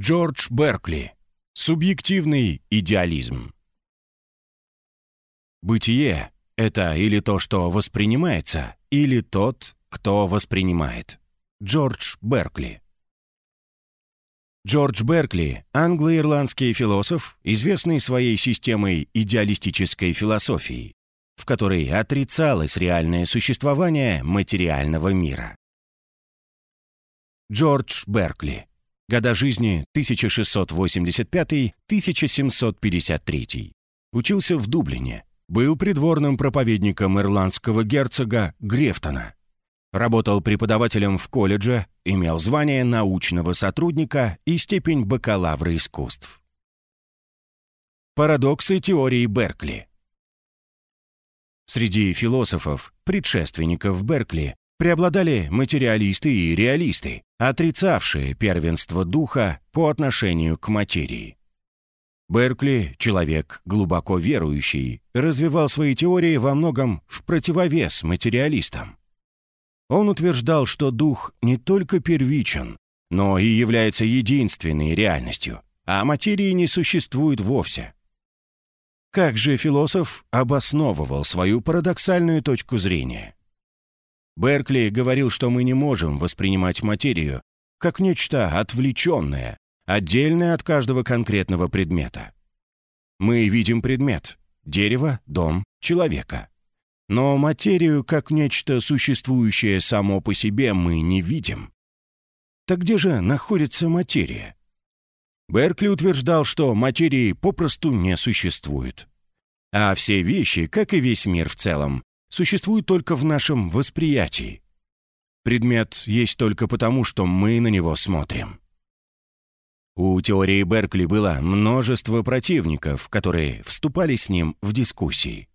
Джордж Беркли. Субъективный идеализм. Бытие — это или то, что воспринимается, или тот, кто воспринимает. Джордж Беркли. Джордж Беркли – англо-ирландский философ, известный своей системой идеалистической философии, в которой отрицалось реальное существование материального мира. Джордж Беркли Года жизни 1685-1753. Учился в Дублине. Был придворным проповедником ирландского герцога Грефтона. Работал преподавателем в колледже, имел звание научного сотрудника и степень бакалавра искусств. Парадоксы теории Беркли Среди философов, предшественников Беркли, преобладали материалисты и реалисты, отрицавшие первенство духа по отношению к материи. Беркли, человек глубоко верующий, развивал свои теории во многом в противовес материалистам. Он утверждал, что дух не только первичен, но и является единственной реальностью, а материи не существует вовсе. Как же философ обосновывал свою парадоксальную точку зрения? Беркли говорил, что мы не можем воспринимать материю как нечто отвлеченное, отдельное от каждого конкретного предмета. Мы видим предмет — дерево, дом, человека. Но материю как нечто существующее само по себе мы не видим. Так где же находится материя? Беркли утверждал, что материи попросту не существует. А все вещи, как и весь мир в целом, существует только в нашем восприятии. Предмет есть только потому, что мы на него смотрим. У теории Беркли было множество противников, которые вступали с ним в дискуссии.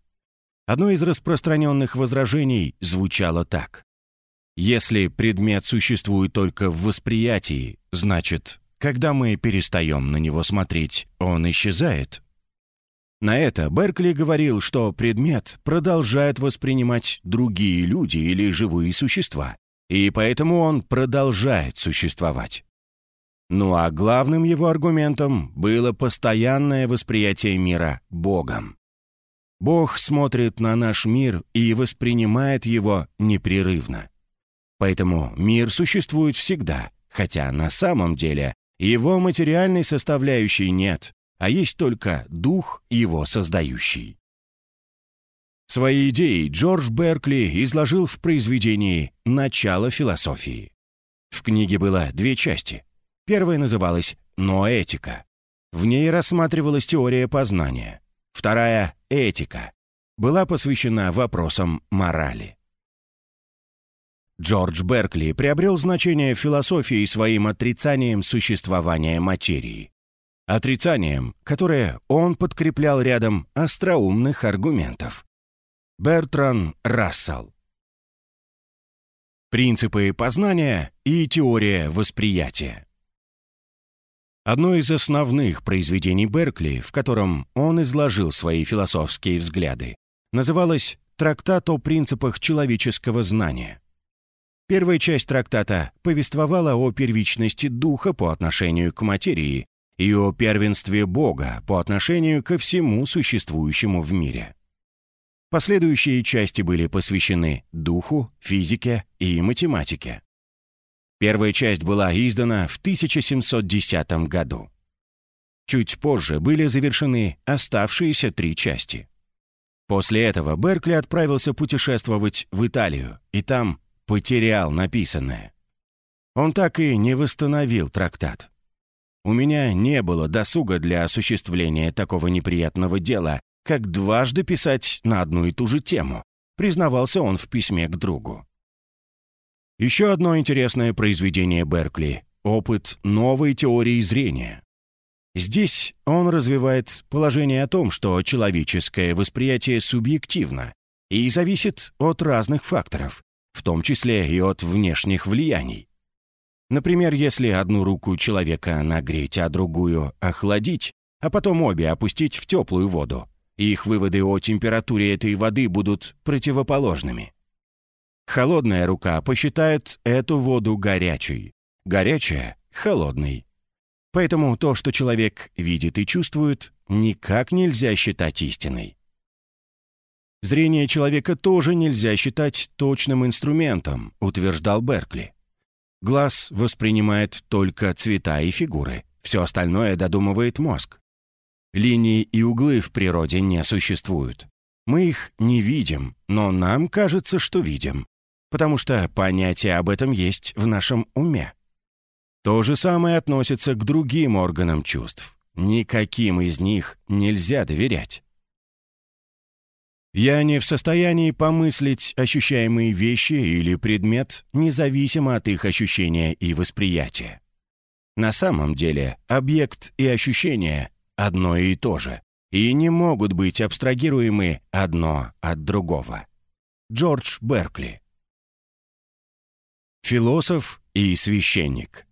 Одно из распространенных возражений звучало так. Если предмет существует только в восприятии, значит, когда мы перестаем на него смотреть, он исчезает. На это Беркли говорил, что предмет продолжает воспринимать другие люди или живые существа, и поэтому он продолжает существовать. Ну а главным его аргументом было постоянное восприятие мира Богом. Бог смотрит на наш мир и воспринимает его непрерывно. Поэтому мир существует всегда, хотя на самом деле его материальной составляющей нет, а есть только дух его создающий. Свои идеи Джордж Беркли изложил в произведении «Начало философии». В книге было две части. Первая называлась «Ноэтика». В ней рассматривалась теория познания. Вторая — «Этика». Была посвящена вопросам морали. Джордж Беркли приобрел значение философии своим отрицанием существования материи отрицанием, которое он подкреплял рядом остроумных аргументов. Бертран Рассел. Принципы познания и теория восприятия. Одно из основных произведений Беркли, в котором он изложил свои философские взгляды, называлось «Трактат о принципах человеческого знания». Первая часть трактата повествовала о первичности духа по отношению к материи и о первенстве Бога по отношению ко всему существующему в мире. Последующие части были посвящены духу, физике и математике. Первая часть была издана в 1710 году. Чуть позже были завершены оставшиеся три части. После этого Беркли отправился путешествовать в Италию, и там потерял написанное. Он так и не восстановил трактат. У меня не было досуга для осуществления такого неприятного дела, как дважды писать на одну и ту же тему, признавался он в письме к другу. Еще одно интересное произведение Беркли — опыт новой теории зрения. Здесь он развивает положение о том, что человеческое восприятие субъективно и зависит от разных факторов, в том числе и от внешних влияний. Например, если одну руку человека нагреть, а другую охладить, а потом обе опустить в теплую воду, их выводы о температуре этой воды будут противоположными. Холодная рука посчитает эту воду горячей, горячая — холодной. Поэтому то, что человек видит и чувствует, никак нельзя считать истиной. Зрение человека тоже нельзя считать точным инструментом, утверждал Беркли. Глаз воспринимает только цвета и фигуры, все остальное додумывает мозг. Линии и углы в природе не существуют. Мы их не видим, но нам кажется, что видим, потому что понятие об этом есть в нашем уме. То же самое относится к другим органам чувств. Никаким из них нельзя доверять. Я не в состоянии помыслить ощущаемые вещи или предмет, независимо от их ощущения и восприятия. На самом деле, объект и ощущение одно и то же, и не могут быть абстрагируемы одно от другого. Джордж Беркли Философ и священник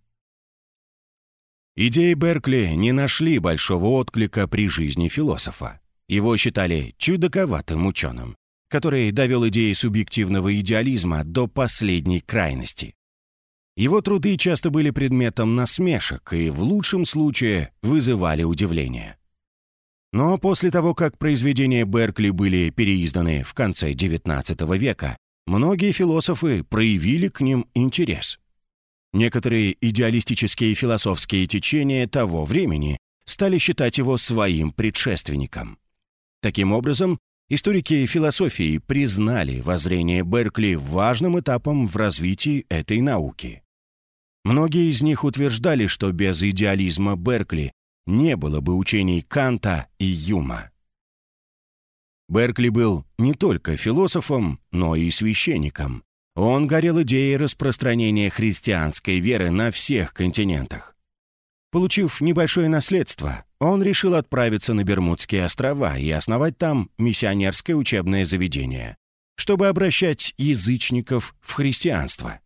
Идеи Беркли не нашли большого отклика при жизни философа. Его считали чудаковатым ученым, который довел идеи субъективного идеализма до последней крайности. Его труды часто были предметом насмешек и в лучшем случае вызывали удивление. Но после того, как произведения Беркли были переизданы в конце XIX века, многие философы проявили к ним интерес. Некоторые идеалистические философские течения того времени стали считать его своим предшественником. Таким образом, историки философии признали воззрение Беркли важным этапом в развитии этой науки. Многие из них утверждали, что без идеализма Беркли не было бы учений Канта и Юма. Беркли был не только философом, но и священником. Он горел идеей распространения христианской веры на всех континентах. Получив небольшое наследство, он решил отправиться на Бермудские острова и основать там миссионерское учебное заведение, чтобы обращать язычников в христианство.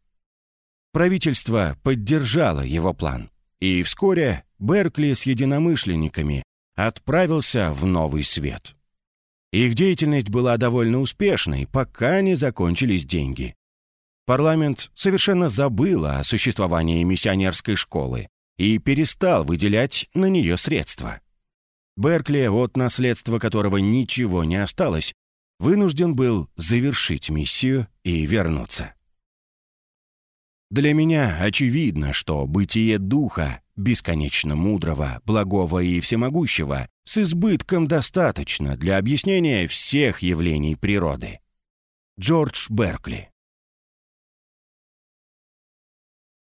Правительство поддержало его план, и вскоре Беркли с единомышленниками отправился в Новый Свет. Их деятельность была довольно успешной, пока не закончились деньги. Парламент совершенно забыл о существовании миссионерской школы и перестал выделять на нее средства. Беркли, от наследства которого ничего не осталось, вынужден был завершить миссию и вернуться. Для меня очевидно, что бытие духа, бесконечно мудрого, благого и всемогущего, с избытком достаточно для объяснения всех явлений природы. Джордж Беркли